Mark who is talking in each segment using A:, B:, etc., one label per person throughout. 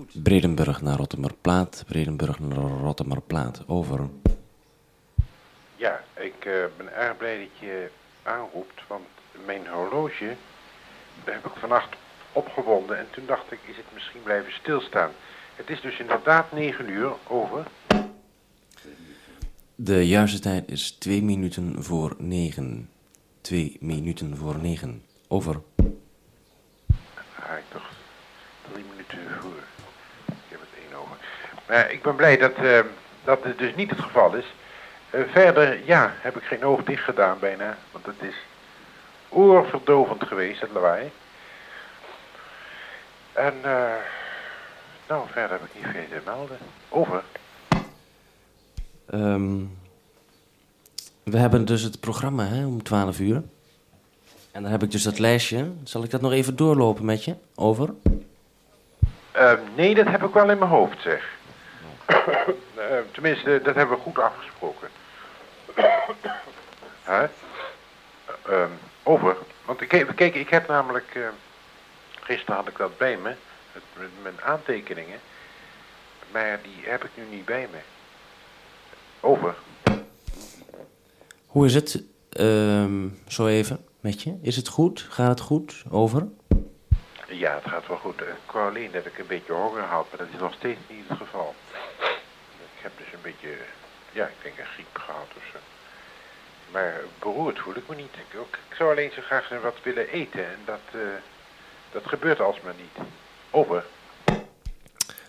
A: Goed. Bredenburg naar Rotterdam-Plaat, Bredenburg naar Rotterdam-Plaat. Over.
B: Ja, ik uh, ben erg blij dat je aanroept, want mijn horloge, daar heb ik vannacht opgewonden en toen dacht ik, is het misschien blijven stilstaan. Het is dus inderdaad 9 uur, over.
A: De juiste tijd is 2 minuten voor 9. 2 minuten voor 9. Over.
B: Ah, ik dacht 3 minuten voor. Ik heb het 1 over. Maar ik ben blij dat, uh, dat het dus niet het geval is. Uh, verder, ja, heb ik geen oog dicht gedaan bijna. Want het is oorverdovend geweest, het lawaai. En, uh, nou, verder heb ik niet veel te melden. Over.
A: Um, we hebben dus het programma hè, om 12 uur. En dan heb ik dus dat lijstje. Zal ik dat nog even doorlopen met je? Over.
B: Uh, nee, dat heb ik wel in mijn hoofd, zeg. uh, tenminste, dat hebben we goed afgesproken. Huh? Uh, over. Want kijk, kijk, ik heb namelijk... Uh, gisteren had ik dat bij me. Het, mijn aantekeningen. Maar die heb ik nu niet bij me. Over.
A: Hoe is het zo even met je? Is het goed? Gaat het goed? Over?
B: Ja, het gaat wel goed. Ik wou alleen dat ik een beetje honger had, maar dat is nog steeds niet het geval. Ik heb dus een beetje, ja, ik denk een griep gehad of zo. Maar beroerd voel ik me niet. Ik, ook, ik zou alleen zo graag wat willen eten en dat, uh, dat gebeurt alsmaar niet. Over.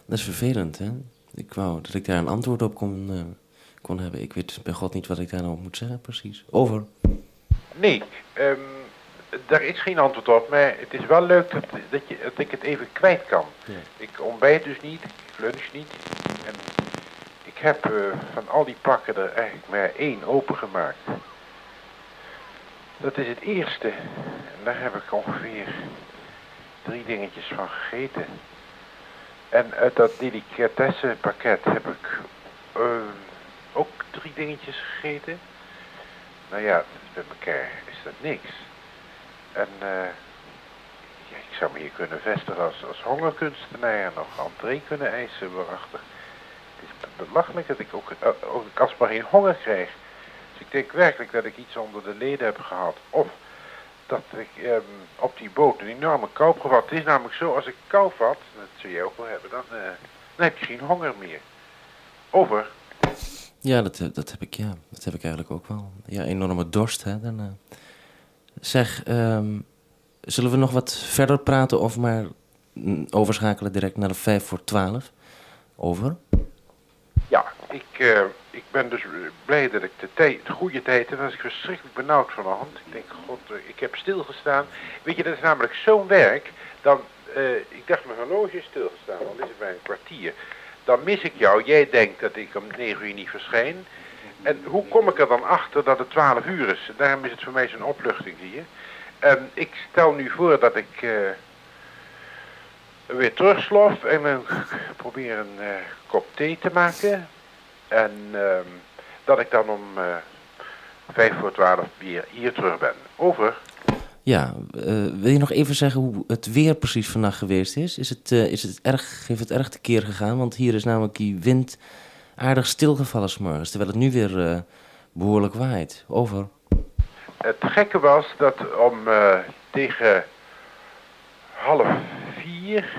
A: Dat is vervelend, hè? Ik wou dat ik daar een antwoord op kon, uh, kon hebben. Ik weet bij God niet wat ik daar nou moet zeggen, precies. Over.
B: Nee, um, daar is geen antwoord op, maar het is wel leuk dat, dat, je, dat ik het even kwijt kan. Ja. Ik ontbijt dus niet, ik lunch niet. En ik heb uh, van al die pakken er eigenlijk maar één opengemaakt. Dat is het eerste. En daar heb ik ongeveer drie dingetjes van gegeten. En uit dat delicatessenpakket heb ik uh, ook drie dingetjes gegeten. Nou ja, bij elkaar is dat niks. En uh, ja, ik zou me hier kunnen vestigen als, als hongerkunstenaar en nog entree kunnen eisen, waarachtig. Het is belachelijk dat ik ook, uh, ook alsmaar geen honger krijg. Dus ik denk werkelijk dat ik iets onder de leden heb gehad. Of dat ik um, op die boot een enorme kou heb gevat. Het is namelijk zo, als ik kou vat, dat zul je ook wel hebben, dan, uh, dan heb je geen honger meer. Over.
A: Ja, dat, dat heb ik, ja. Dat heb ik eigenlijk ook wel. Ja, enorme dorst, hè. Dan. Zeg, um, zullen we nog wat verder praten of maar overschakelen direct naar de 5 voor 12? Over?
B: Ja, ik, uh, ik ben dus blij dat ik de, tijd, de goede tijd heb. was ik verschrikkelijk benauwd van de hand. Ik denk, god, uh, ik heb stilgestaan. Weet je, dat is namelijk zo'n werk. Dan, uh, ik dacht, mijn horloge is stilgestaan. Dan is het een kwartier. Dan mis ik jou. Jij denkt dat ik om 9 uur niet verschijn. En hoe kom ik er dan achter dat het 12 uur is? Daarom is het voor mij zo'n opluchting, je. En ik stel nu voor dat ik uh, weer terugslof en uh, probeer een uh, kop thee te maken. En ehm, dat ik dan om vijf voor twaalf weer hier terug ben. Over.
A: Ja, wil je nog even zeggen hoe het weer precies vannacht geweest is? Is het, is het erg, heeft het erg tekeer gegaan? Want hier is namelijk die wind aardig stilgevallen s'morgens, terwijl het nu weer uh, behoorlijk waait. Over.
B: Het gekke was dat om uh, tegen half vier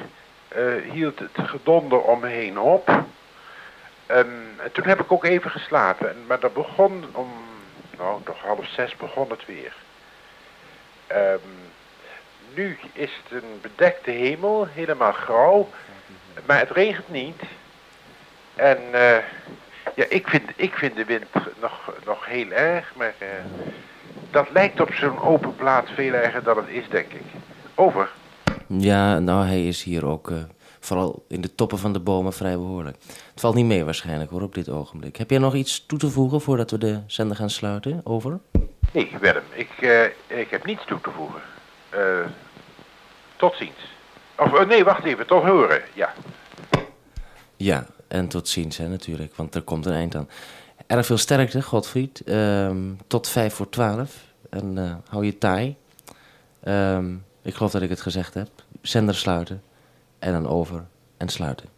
B: uh, hield het gedonder om me heen op. En, en, toen heb ik ook even geslapen. Maar dat begon om, nou half zes begon het weer. Um, nu is het een bedekte hemel, helemaal grauw. Maar het regent niet. En uh, ja, ik vind, ik vind de wind nog, nog heel erg, maar uh, dat lijkt op zo'n open plaats veel erger dan het is, denk ik. Over.
A: Ja, nou, hij is hier ook, uh, vooral in de toppen van de bomen, vrij behoorlijk. Het valt niet mee waarschijnlijk hoor, op dit ogenblik. Heb jij nog iets toe te voegen voordat we de zender gaan sluiten? Over.
B: Nee, Willem, ik, ik heb niets toe te voegen. tot ziens. Of nee, wacht even, tot horen, ja.
A: Ja, en tot ziens, hè, natuurlijk, want er komt een eind aan. Erg veel sterkte, Godfried. Um, tot vijf voor twaalf. En uh, hou je taai. Um, ik geloof dat ik het gezegd heb. Zender sluiten. En dan over. en sluiten.